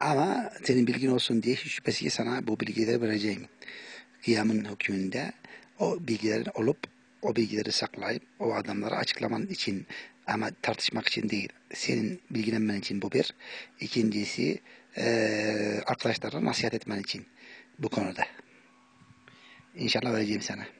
Ama senin bilgin olsun diye hiç şüphesiz sana bu bilgileri vereceğim. Kıyamın hükmünde o bilgilerin olup o bilgileri saklayıp o adamlara açıklaman için ama tartışmak için değil. Senin bilgilenmen için bu bir. İkincisi eee arkadaşlarına nasihat etmen için bu konuda. İnşallah vereceğim sana.